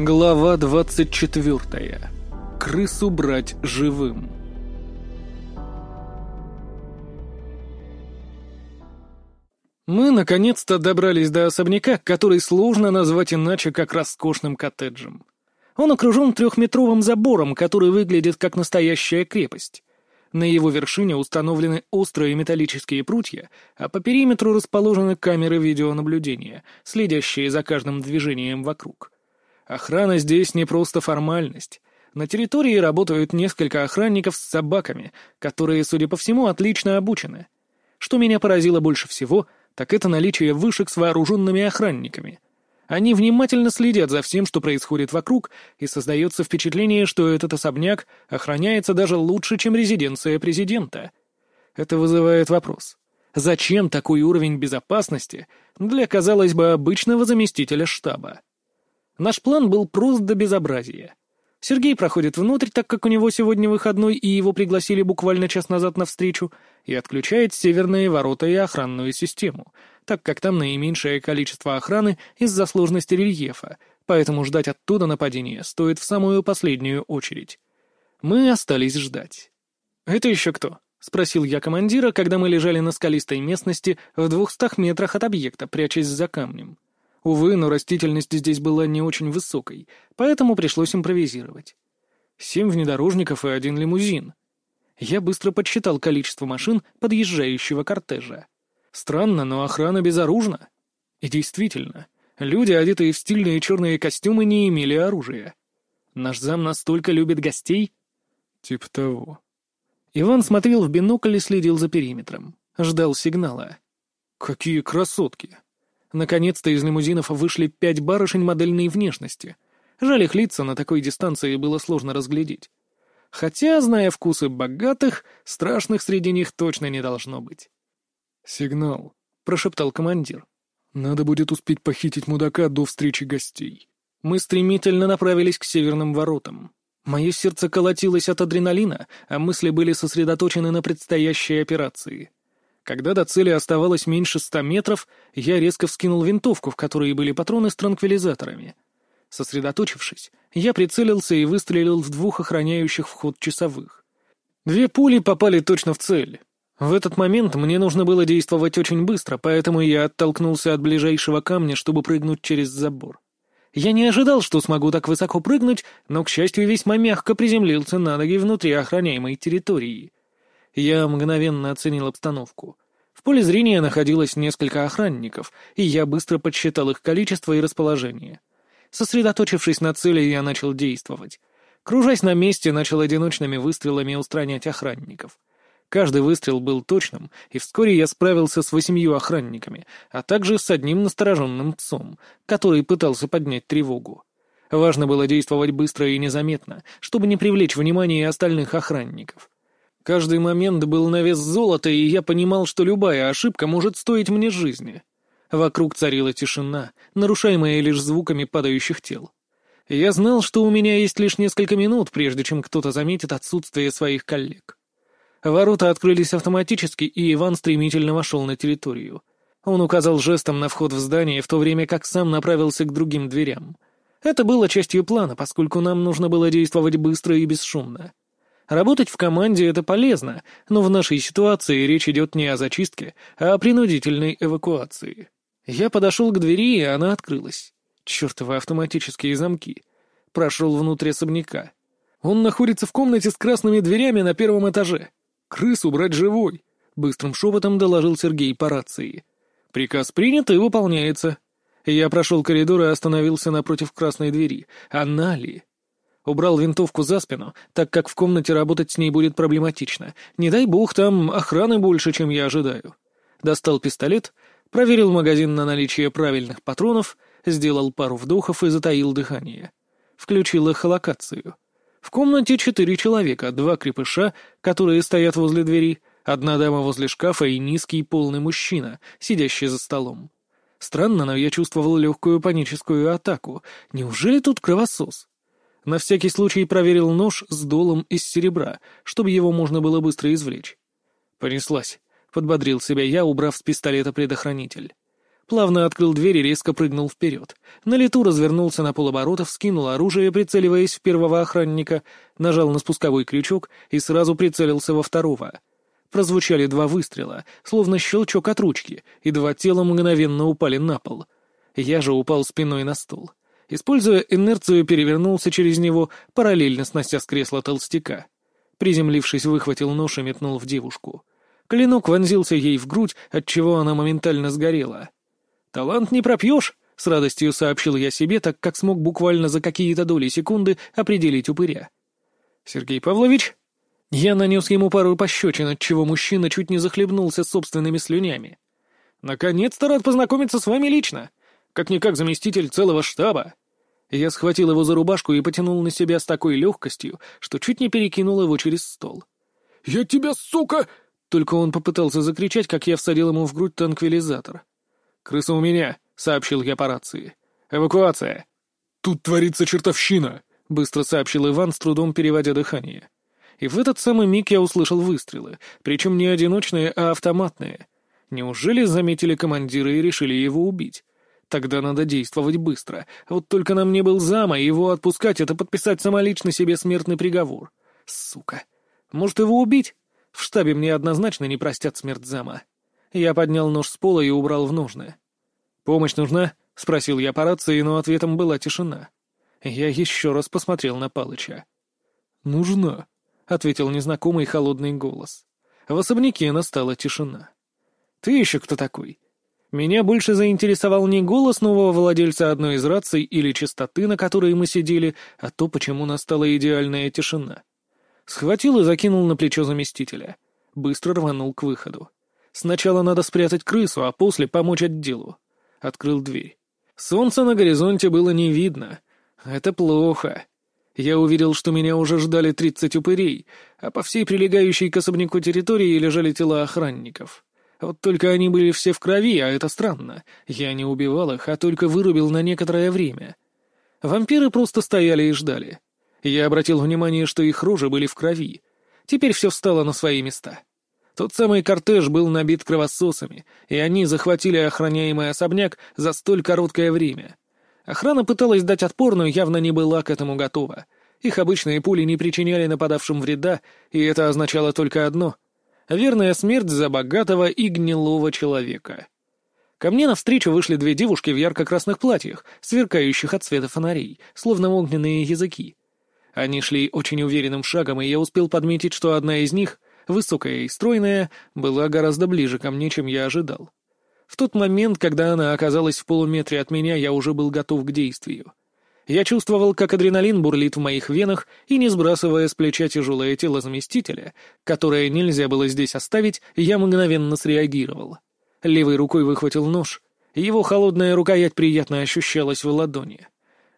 Глава 24. Крысу брать живым. Мы наконец-то добрались до особняка, который сложно назвать иначе, как роскошным коттеджем. Он окружен трехметровым забором, который выглядит как настоящая крепость. На его вершине установлены острые металлические прутья, а по периметру расположены камеры видеонаблюдения, следящие за каждым движением вокруг. Охрана здесь не просто формальность. На территории работают несколько охранников с собаками, которые, судя по всему, отлично обучены. Что меня поразило больше всего, так это наличие вышек с вооруженными охранниками — они внимательно следят за всем, что происходит вокруг, и создается впечатление, что этот особняк охраняется даже лучше, чем резиденция президента. Это вызывает вопрос. Зачем такой уровень безопасности для, казалось бы, обычного заместителя штаба? Наш план был прост до безобразия. Сергей проходит внутрь, так как у него сегодня выходной, и его пригласили буквально час назад на встречу, и отключает северные ворота и охранную систему, так как там наименьшее количество охраны из-за сложности рельефа, поэтому ждать оттуда нападения стоит в самую последнюю очередь. Мы остались ждать. «Это еще кто?» — спросил я командира, когда мы лежали на скалистой местности в двухстах метрах от объекта, прячась за камнем. Увы, но растительность здесь была не очень высокой, поэтому пришлось импровизировать. Семь внедорожников и один лимузин. Я быстро подсчитал количество машин подъезжающего кортежа. Странно, но охрана безоружна. И действительно, люди, одетые в стильные черные костюмы, не имели оружия. Наш зам настолько любит гостей? Типа того. Иван смотрел в бинокль и следил за периметром. Ждал сигнала. Какие красотки! Наконец-то из лимузинов вышли пять барышень модельной внешности. Жаль их лица на такой дистанции было сложно разглядеть. Хотя, зная вкусы богатых, страшных среди них точно не должно быть. «Сигнал», — прошептал командир. «Надо будет успеть похитить мудака до встречи гостей». Мы стремительно направились к северным воротам. Мое сердце колотилось от адреналина, а мысли были сосредоточены на предстоящей операции. Когда до цели оставалось меньше ста метров, я резко вскинул винтовку, в которой были патроны с транквилизаторами. Сосредоточившись, я прицелился и выстрелил в двух охраняющих вход часовых. Две пули попали точно в цель. В этот момент мне нужно было действовать очень быстро, поэтому я оттолкнулся от ближайшего камня, чтобы прыгнуть через забор. Я не ожидал, что смогу так высоко прыгнуть, но, к счастью, весьма мягко приземлился на ноги внутри охраняемой территории. Я мгновенно оценил обстановку. В поле зрения находилось несколько охранников, и я быстро подсчитал их количество и расположение. Сосредоточившись на цели, я начал действовать. Кружась на месте, начал одиночными выстрелами устранять охранников. Каждый выстрел был точным, и вскоре я справился с восемью охранниками, а также с одним настороженным псом, который пытался поднять тревогу. Важно было действовать быстро и незаметно, чтобы не привлечь внимание остальных охранников. Каждый момент был на вес золота, и я понимал, что любая ошибка может стоить мне жизни. Вокруг царила тишина, нарушаемая лишь звуками падающих тел. Я знал, что у меня есть лишь несколько минут, прежде чем кто-то заметит отсутствие своих коллег. Ворота открылись автоматически, и Иван стремительно вошел на территорию. Он указал жестом на вход в здание, в то время как сам направился к другим дверям. Это было частью плана, поскольку нам нужно было действовать быстро и бесшумно. Работать в команде — это полезно, но в нашей ситуации речь идет не о зачистке, а о принудительной эвакуации. Я подошел к двери, и она открылась. Чертовы автоматические замки. Прошел внутрь особняка. Он находится в комнате с красными дверями на первом этаже. «Крысу брать живой!» — быстрым шепотом доложил Сергей по рации. «Приказ принят и выполняется». Я прошел коридор и остановился напротив красной двери. Она ли? Убрал винтовку за спину, так как в комнате работать с ней будет проблематично. Не дай бог, там охраны больше, чем я ожидаю. Достал пистолет, проверил магазин на наличие правильных патронов, сделал пару вдохов и затаил дыхание. Включил эхолокацию. В комнате четыре человека, два крепыша, которые стоят возле двери, одна дама возле шкафа и низкий полный мужчина, сидящий за столом. Странно, но я чувствовал легкую паническую атаку. Неужели тут кровосос? На всякий случай проверил нож с долом из серебра, чтобы его можно было быстро извлечь. «Понеслась», — подбодрил себя я, убрав с пистолета предохранитель. Плавно открыл дверь и резко прыгнул вперед. На лету развернулся на полоборотов, скинул оружие, прицеливаясь в первого охранника, нажал на спусковой крючок и сразу прицелился во второго. Прозвучали два выстрела, словно щелчок от ручки, и два тела мгновенно упали на пол. Я же упал спиной на стол. Используя инерцию, перевернулся через него, параллельно снося с кресла толстяка. Приземлившись, выхватил нож и метнул в девушку. Клинок вонзился ей в грудь, отчего она моментально сгорела. «Талант не пропьешь», — с радостью сообщил я себе, так как смог буквально за какие-то доли секунды определить упыря. «Сергей Павлович?» Я нанес ему пару пощечин, отчего мужчина чуть не захлебнулся собственными слюнями. «Наконец-то рад познакомиться с вами лично. Как-никак заместитель целого штаба». Я схватил его за рубашку и потянул на себя с такой легкостью, что чуть не перекинул его через стол. «Я тебя, сука!» Только он попытался закричать, как я всадил ему в грудь танквилизатор. «Крыса у меня», — сообщил я по рации. «Эвакуация». «Тут творится чертовщина», — быстро сообщил Иван, с трудом переводя дыхание. И в этот самый миг я услышал выстрелы, причем не одиночные, а автоматные. Неужели заметили командира и решили его убить? Тогда надо действовать быстро. Вот только на мне был зама, и его отпускать — это подписать самолично себе смертный приговор. Сука. Может, его убить? В штабе мне однозначно не простят смерть зама. Я поднял нож с пола и убрал в ножны. «Помощь нужна?» — спросил я по рации, но ответом была тишина. Я еще раз посмотрел на Палыча. «Нужна», — ответил незнакомый холодный голос. В особняке настала тишина. «Ты еще кто такой?» Меня больше заинтересовал не голос нового владельца одной из раций или частоты, на которой мы сидели, а то, почему настала идеальная тишина. Схватил и закинул на плечо заместителя. Быстро рванул к выходу. Сначала надо спрятать крысу, а после помочь отделу. Открыл дверь. Солнца на горизонте было не видно. Это плохо. Я увидел, что меня уже ждали тридцать упырей, а по всей прилегающей к особняку территории лежали тела охранников. Вот только они были все в крови, а это странно. Я не убивал их, а только вырубил на некоторое время. Вампиры просто стояли и ждали. Я обратил внимание, что их рожи были в крови. Теперь все встало на свои места. Тот самый кортеж был набит кровососами, и они захватили охраняемый особняк за столь короткое время. Охрана пыталась дать отпор, но явно не была к этому готова. Их обычные пули не причиняли нападавшим вреда, и это означало только одно — верная смерть за богатого и гнилого человека. Ко мне навстречу вышли две девушки в ярко-красных платьях, сверкающих от света фонарей, словно огненные языки. Они шли очень уверенным шагом, и я успел подметить, что одна из них высокая и стройная, была гораздо ближе ко мне, чем я ожидал. В тот момент, когда она оказалась в полуметре от меня, я уже был готов к действию. Я чувствовал, как адреналин бурлит в моих венах, и, не сбрасывая с плеча тяжелое тело заместителя, которое нельзя было здесь оставить, я мгновенно среагировал. Левой рукой выхватил нож. Его холодная рукоять приятно ощущалась в ладони.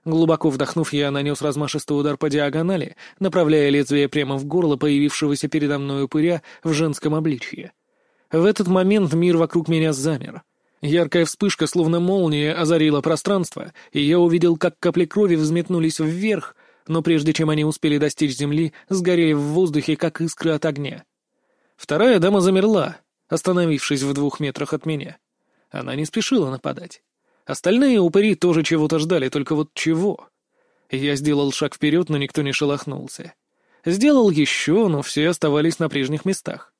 Глубоко вдохнув, я нанес размашистый удар по диагонали, направляя лезвие прямо в горло появившегося передо мной упыря в женском обличье. В этот момент мир вокруг меня замер. Яркая вспышка, словно молния, озарила пространство, и я увидел, как капли крови взметнулись вверх, но прежде чем они успели достичь земли, сгорели в воздухе, как искры от огня. Вторая дама замерла, остановившись в двух метрах от меня. Она не спешила нападать. Остальные упыри тоже чего-то ждали, только вот чего? Я сделал шаг вперед, но никто не шелохнулся. Сделал еще, но все оставались на прежних местах.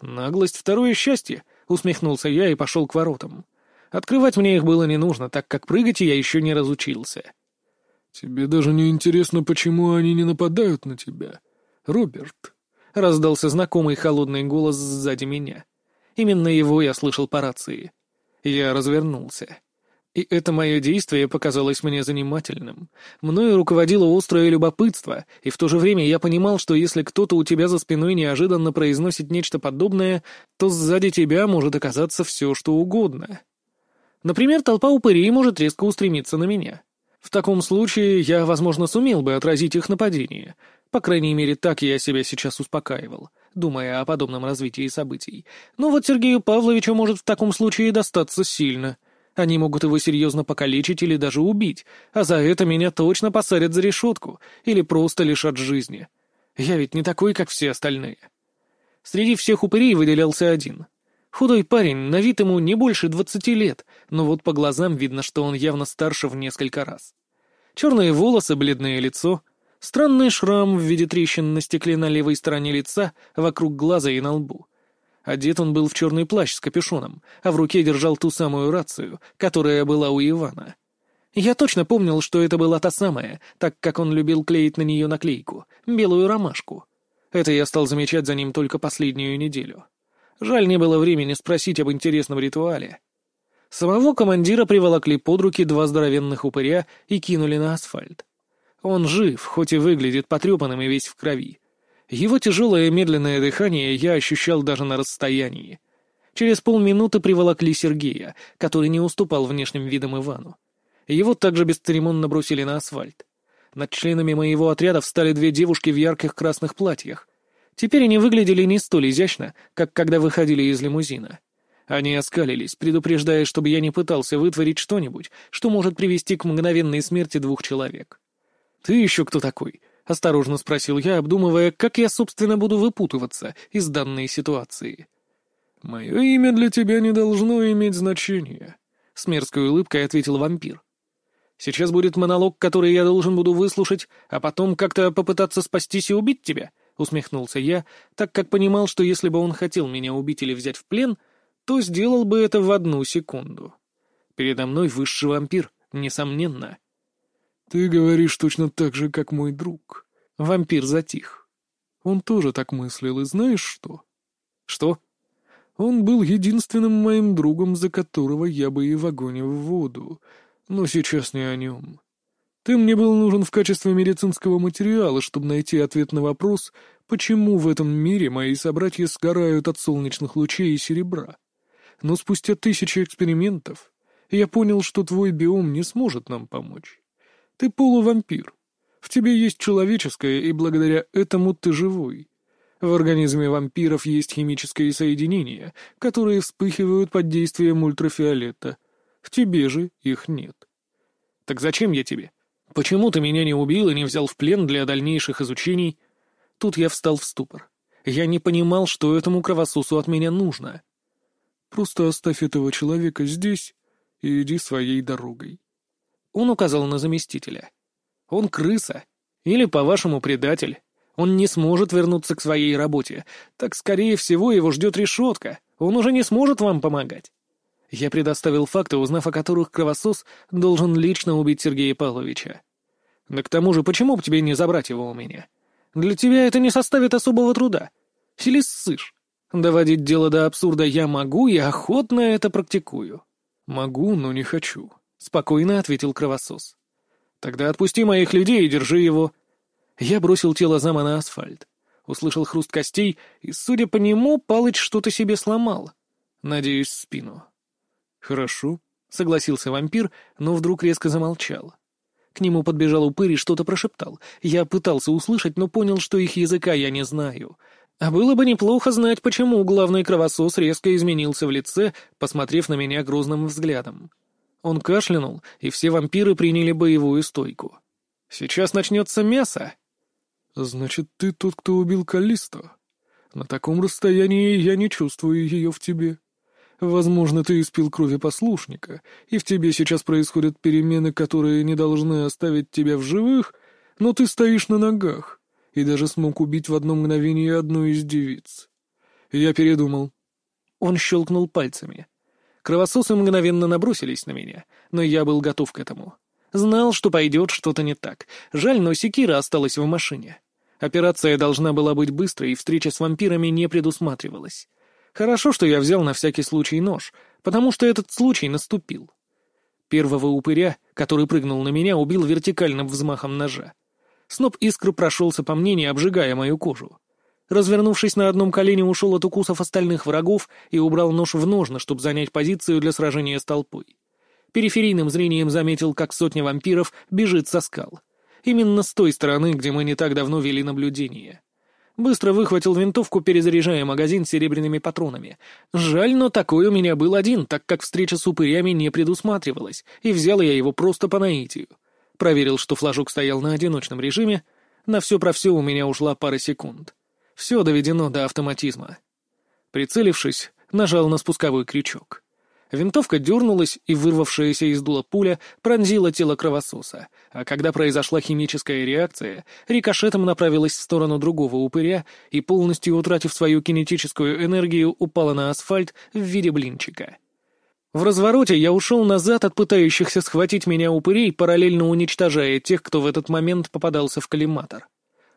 «Наглость — второе счастье», — усмехнулся я и пошел к воротам. Открывать мне их было не нужно, так как прыгать я еще не разучился. «Тебе даже не интересно, почему они не нападают на тебя, Роберт?» — раздался знакомый холодный голос сзади меня. Именно его я слышал по рации. Я развернулся. И это мое действие показалось мне занимательным. Мною руководило острое любопытство, и в то же время я понимал, что если кто-то у тебя за спиной неожиданно произносит нечто подобное, то сзади тебя может оказаться все, что угодно. Например, толпа упырей может резко устремиться на меня. В таком случае я, возможно, сумел бы отразить их нападение. По крайней мере, так я себя сейчас успокаивал, думая о подобном развитии событий. Но вот Сергею Павловичу может в таком случае достаться сильно — они могут его серьезно покалечить или даже убить, а за это меня точно посадят за решетку или просто лишат жизни. Я ведь не такой, как все остальные. Среди всех упырей выделялся один. Худой парень, на вид ему не больше двадцати лет, но вот по глазам видно, что он явно старше в несколько раз. Черные волосы, бледное лицо, странный шрам в виде трещин на стекле на левой стороне лица, вокруг глаза и на лбу. Одет он был в черный плащ с капюшоном, а в руке держал ту самую рацию, которая была у Ивана. Я точно помнил, что это была та самая, так как он любил клеить на нее наклейку, белую ромашку. Это я стал замечать за ним только последнюю неделю. Жаль, не было времени спросить об интересном ритуале. Самого командира приволокли под руки два здоровенных упыря и кинули на асфальт. Он жив, хоть и выглядит потрепанным и весь в крови. Его тяжелое медленное дыхание я ощущал даже на расстоянии. Через полминуты приволокли Сергея, который не уступал внешним видам Ивану. Его также бесцеремонно бросили на асфальт. Над членами моего отряда встали две девушки в ярких красных платьях. Теперь они выглядели не столь изящно, как когда выходили из лимузина. Они оскалились, предупреждая, чтобы я не пытался вытворить что-нибудь, что может привести к мгновенной смерти двух человек. «Ты еще кто такой?» — осторожно спросил я, обдумывая, как я, собственно, буду выпутываться из данной ситуации. «Мое имя для тебя не должно иметь значения», — с мерзкой улыбкой ответил вампир. «Сейчас будет монолог, который я должен буду выслушать, а потом как-то попытаться спастись и убить тебя?» — усмехнулся я, так как понимал, что если бы он хотел меня убить или взять в плен — то сделал бы это в одну секунду. Передо мной высший вампир, несомненно. «Ты говоришь точно так же, как мой друг». Вампир затих. Он тоже так мыслил, и знаешь что? Что? Он был единственным моим другом, за которого я бы и в огонь в воду. Но сейчас не о нем. Ты мне был нужен в качестве медицинского материала, чтобы найти ответ на вопрос, почему в этом мире мои собратья сгорают от солнечных лучей и серебра но спустя тысячи экспериментов я понял, что твой биом не сможет нам помочь. Ты полувампир. В тебе есть человеческое, и благодаря этому ты живой. В организме вампиров есть химические соединения, которые вспыхивают под действием ультрафиолета. В тебе же их нет. Так зачем я тебе? Почему ты меня не убил и не взял в плен для дальнейших изучений? Тут я встал в ступор. Я не понимал, что этому кровососу от меня нужно. Просто оставь этого человека здесь и иди своей дорогой. Он указал на заместителя. Он крыса. Или, по-вашему, предатель. Он не сможет вернуться к своей работе. Так, скорее всего, его ждет решетка. Он уже не сможет вам помогать. Я предоставил факты, узнав о которых кровосос должен лично убить Сергея Павловича. Да к тому же, почему бы тебе не забрать его у меня? Для тебя это не составит особого труда. Сели ссышь. Доводить дело до абсурда я могу и охотно это практикую. Могу, но не хочу, — спокойно ответил кровосос. Тогда отпусти моих людей и держи его. Я бросил тело зама на асфальт. Услышал хруст костей, и, судя по нему, Палыч что-то себе сломал. Надеюсь, спину. «Хорошо», — согласился вампир, но вдруг резко замолчал. К нему подбежал упырь и что-то прошептал. Я пытался услышать, но понял, что их языка я не знаю. А было бы неплохо знать, почему главный кровосос резко изменился в лице, посмотрев на меня грозным взглядом. Он кашлянул, и все вампиры приняли боевую стойку. «Сейчас начнется мясо!» «Значит, ты тот, кто убил Калисто? На таком расстоянии я не чувствую ее в тебе. Возможно, ты испил крови послушника, и в тебе сейчас происходят перемены, которые не должны оставить тебя в живых, но ты стоишь на ногах и даже смог убить в одно мгновение одну из девиц. Я передумал. Он щелкнул пальцами. Кровососы мгновенно набросились на меня, но я был готов к этому. Знал, что пойдет что-то не так. Жаль, но секира осталась в машине. Операция должна была быть быстрой, и встреча с вампирами не предусматривалась. Хорошо, что я взял на всякий случай нож, потому что этот случай наступил. Первого упыря, который прыгнул на меня, убил вертикальным взмахом ножа. Сноп искр прошелся по мне, не обжигая мою кожу. Развернувшись на одном колене, ушел от укусов остальных врагов и убрал нож в ножны, чтобы занять позицию для сражения с толпой. Периферийным зрением заметил, как сотня вампиров бежит со скал. Именно с той стороны, где мы не так давно вели наблюдение. Быстро выхватил винтовку, перезаряжая магазин серебряными патронами. Жаль, но такой у меня был один, так как встреча с упырями не предусматривалась, и взял я его просто по наитию. Проверил, что флажок стоял на одиночном режиме. На все про все у меня ушла пара секунд. Все доведено до автоматизма. Прицелившись, нажал на спусковой крючок. Винтовка дернулась, и вырвавшаяся из дула пуля пронзила тело кровососа, а когда произошла химическая реакция, рикошетом направилась в сторону другого упыря и, полностью утратив свою кинетическую энергию, упала на асфальт в виде блинчика. В развороте я ушел назад от пытающихся схватить меня упырей, параллельно уничтожая тех, кто в этот момент попадался в коллиматор.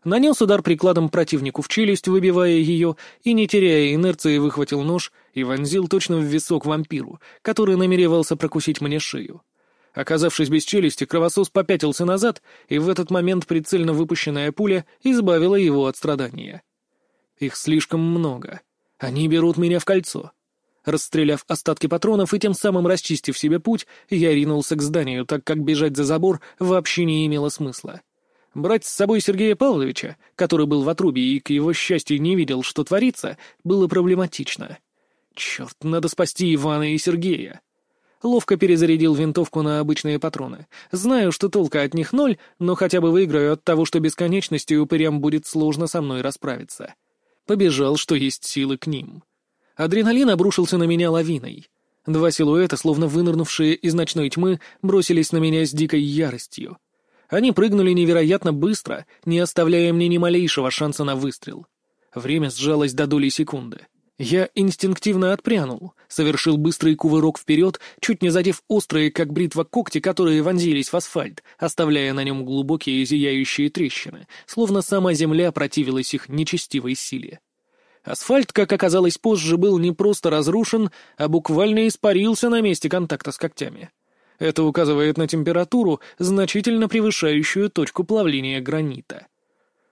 Нанес удар прикладом противнику в челюсть, выбивая ее, и, не теряя инерции, выхватил нож и вонзил точно в висок вампиру, который намеревался прокусить мне шею. Оказавшись без челюсти, кровосос попятился назад, и в этот момент прицельно выпущенная пуля избавила его от страдания. Их слишком много. Они берут меня в кольцо. Расстреляв остатки патронов и тем самым расчистив себе путь, я ринулся к зданию, так как бежать за забор вообще не имело смысла. Брать с собой Сергея Павловича, который был в отрубе и, к его счастью, не видел, что творится, было проблематично. Черт, надо спасти Ивана и Сергея. Ловко перезарядил винтовку на обычные патроны. Знаю, что толка от них ноль, но хотя бы выиграю от того, что бесконечностью упырям будет сложно со мной расправиться. Побежал, что есть силы к ним. Адреналин обрушился на меня лавиной. Два силуэта, словно вынырнувшие из ночной тьмы, бросились на меня с дикой яростью. Они прыгнули невероятно быстро, не оставляя мне ни малейшего шанса на выстрел. Время сжалось до доли секунды. Я инстинктивно отпрянул, совершил быстрый кувырок вперед, чуть не задев острые, как бритва, когти, которые вонзились в асфальт, оставляя на нем глубокие зияющие трещины, словно сама земля противилась их нечестивой силе. Асфальт, как оказалось позже, был не просто разрушен, а буквально испарился на месте контакта с когтями. Это указывает на температуру, значительно превышающую точку плавления гранита.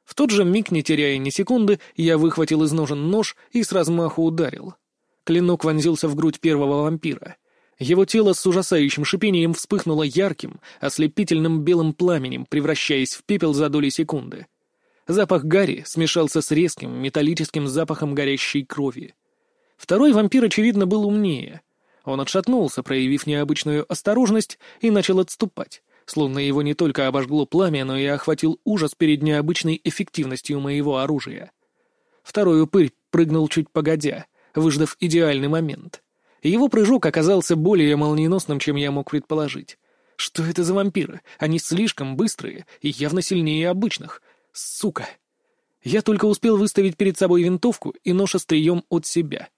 В тот же миг, не теряя ни секунды, я выхватил из ножен нож и с размаху ударил. Клинок вонзился в грудь первого вампира. Его тело с ужасающим шипением вспыхнуло ярким, ослепительным белым пламенем, превращаясь в пепел за доли секунды. Запах гари смешался с резким металлическим запахом горящей крови. Второй вампир, очевидно, был умнее. Он отшатнулся, проявив необычную осторожность, и начал отступать, словно его не только обожгло пламя, но и охватил ужас перед необычной эффективностью моего оружия. Второй упырь прыгнул чуть погодя, выждав идеальный момент. Его прыжок оказался более молниеносным, чем я мог предположить. Что это за вампиры? Они слишком быстрые и явно сильнее обычных — Сука! Я только успел выставить перед собой винтовку и нож острием от себя.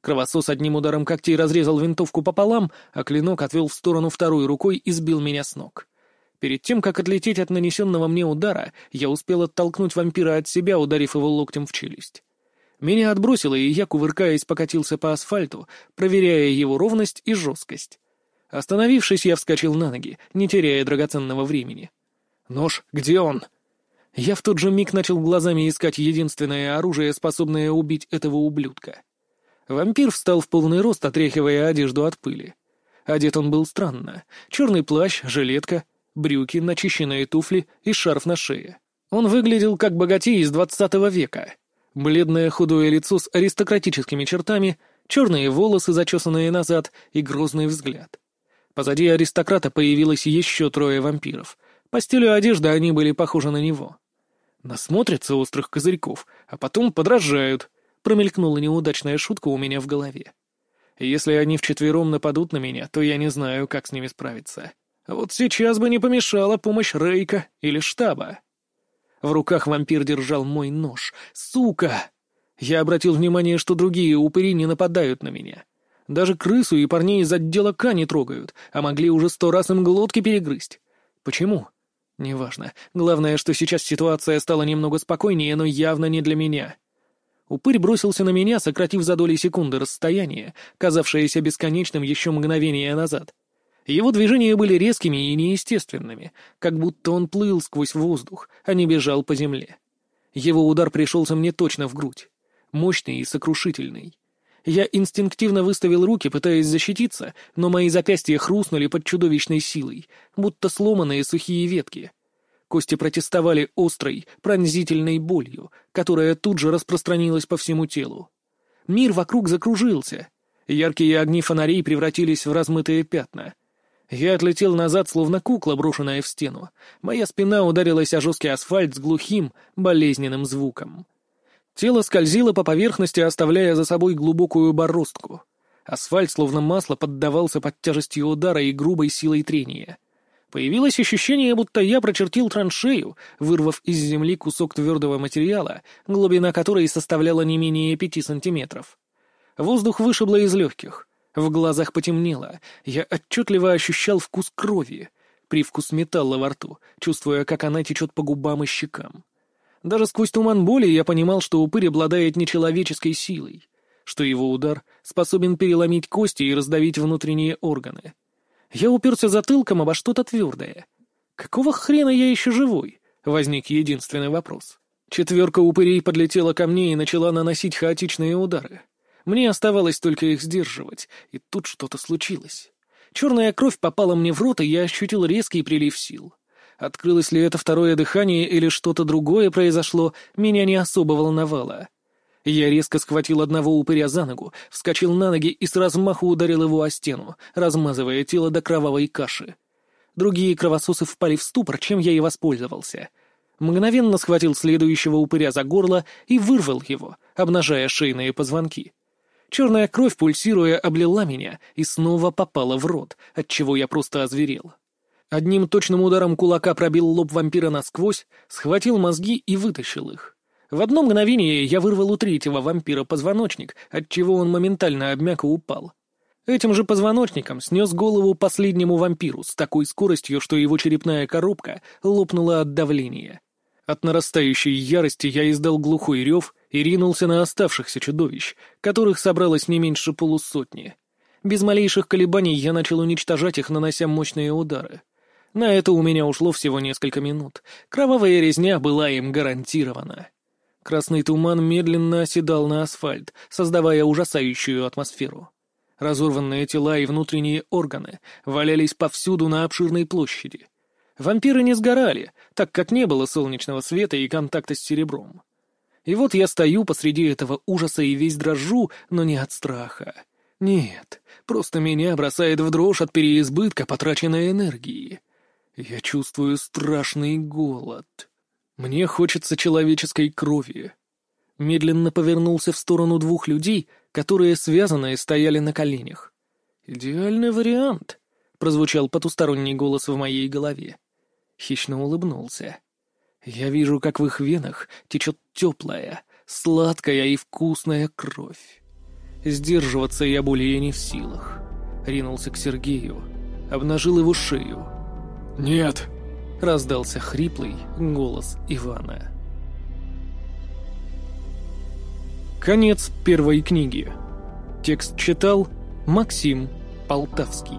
Кровосос одним ударом когтей разрезал винтовку пополам, а клинок отвел в сторону второй рукой и сбил меня с ног. Перед тем, как отлететь от нанесенного мне удара, я успел оттолкнуть вампира от себя, ударив его локтем в челюсть. Меня отбросило, и я, кувыркаясь, покатился по асфальту, проверяя его ровность и жесткость. Остановившись, я вскочил на ноги, не теряя драгоценного времени. «Нож, где он?» Я в тот же миг начал глазами искать единственное оружие, способное убить этого ублюдка. Вампир встал в полный рост, отряхивая одежду от пыли. Одет он был странно. Черный плащ, жилетка, брюки, начищенные туфли и шарф на шее. Он выглядел как богатей из двадцатого века. Бледное худое лицо с аристократическими чертами, черные волосы, зачесанные назад, и грозный взгляд. Позади аристократа появилось еще трое вампиров. По стилю одежды они были похожи на него. Насмотрятся острых козырьков, а потом подражают. Промелькнула неудачная шутка у меня в голове. Если они вчетвером нападут на меня, то я не знаю, как с ними справиться. Вот сейчас бы не помешала помощь Рейка или штаба. В руках вампир держал мой нож. Сука! Я обратил внимание, что другие упыри не нападают на меня. Даже крысу и парней из отдела К не трогают, а могли уже сто раз им глотки перегрызть. Почему? Неважно. Главное, что сейчас ситуация стала немного спокойнее, но явно не для меня. Упырь бросился на меня, сократив за доли секунды расстояние, казавшееся бесконечным еще мгновение назад. Его движения были резкими и неестественными, как будто он плыл сквозь воздух, а не бежал по земле. Его удар пришелся мне точно в грудь. Мощный и сокрушительный. Я инстинктивно выставил руки, пытаясь защититься, но мои запястья хрустнули под чудовищной силой, будто сломанные сухие ветки. Кости протестовали острой, пронзительной болью, которая тут же распространилась по всему телу. Мир вокруг закружился. Яркие огни фонарей превратились в размытые пятна. Я отлетел назад, словно кукла, брошенная в стену. Моя спина ударилась о жесткий асфальт с глухим, болезненным звуком. Тело скользило по поверхности, оставляя за собой глубокую бороздку. Асфальт, словно масло, поддавался под тяжестью удара и грубой силой трения. Появилось ощущение, будто я прочертил траншею, вырвав из земли кусок твердого материала, глубина которой составляла не менее пяти сантиметров. Воздух вышибло из легких. В глазах потемнело. Я отчетливо ощущал вкус крови, привкус металла во рту, чувствуя, как она течет по губам и щекам. Даже сквозь туман боли я понимал, что упырь обладает нечеловеческой силой, что его удар способен переломить кости и раздавить внутренние органы. Я уперся затылком обо что-то твердое. Какого хрена я еще живой? Возник единственный вопрос. Четверка упырей подлетела ко мне и начала наносить хаотичные удары. Мне оставалось только их сдерживать, и тут что-то случилось. Черная кровь попала мне в рот, и я ощутил резкий прилив сил. Открылось ли это второе дыхание или что-то другое произошло, меня не особо волновало. Я резко схватил одного упыря за ногу, вскочил на ноги и с размаху ударил его о стену, размазывая тело до кровавой каши. Другие кровососы впали в ступор, чем я и воспользовался. Мгновенно схватил следующего упыря за горло и вырвал его, обнажая шейные позвонки. Черная кровь, пульсируя, облила меня и снова попала в рот, отчего я просто озверел. Одним точным ударом кулака пробил лоб вампира насквозь, схватил мозги и вытащил их. В одно мгновение я вырвал у третьего вампира позвоночник, отчего он моментально обмяк и упал. Этим же позвоночником снес голову последнему вампиру с такой скоростью, что его черепная коробка лопнула от давления. От нарастающей ярости я издал глухой рев и ринулся на оставшихся чудовищ, которых собралось не меньше полусотни. Без малейших колебаний я начал уничтожать их, нанося мощные удары. На это у меня ушло всего несколько минут. Кровавая резня была им гарантирована. Красный туман медленно оседал на асфальт, создавая ужасающую атмосферу. Разорванные тела и внутренние органы валялись повсюду на обширной площади. Вампиры не сгорали, так как не было солнечного света и контакта с серебром. И вот я стою посреди этого ужаса и весь дрожу, но не от страха. Нет, просто меня бросает в дрожь от переизбытка потраченной энергии. Я чувствую страшный голод. Мне хочется человеческой крови. Медленно повернулся в сторону двух людей, которые связанные стояли на коленях. «Идеальный вариант», — прозвучал потусторонний голос в моей голове. Хищно улыбнулся. «Я вижу, как в их венах течет теплая, сладкая и вкусная кровь. Сдерживаться я более не в силах». Ринулся к Сергею, обнажил его шею. «Нет!» — раздался хриплый голос Ивана. Конец первой книги. Текст читал Максим Полтавский.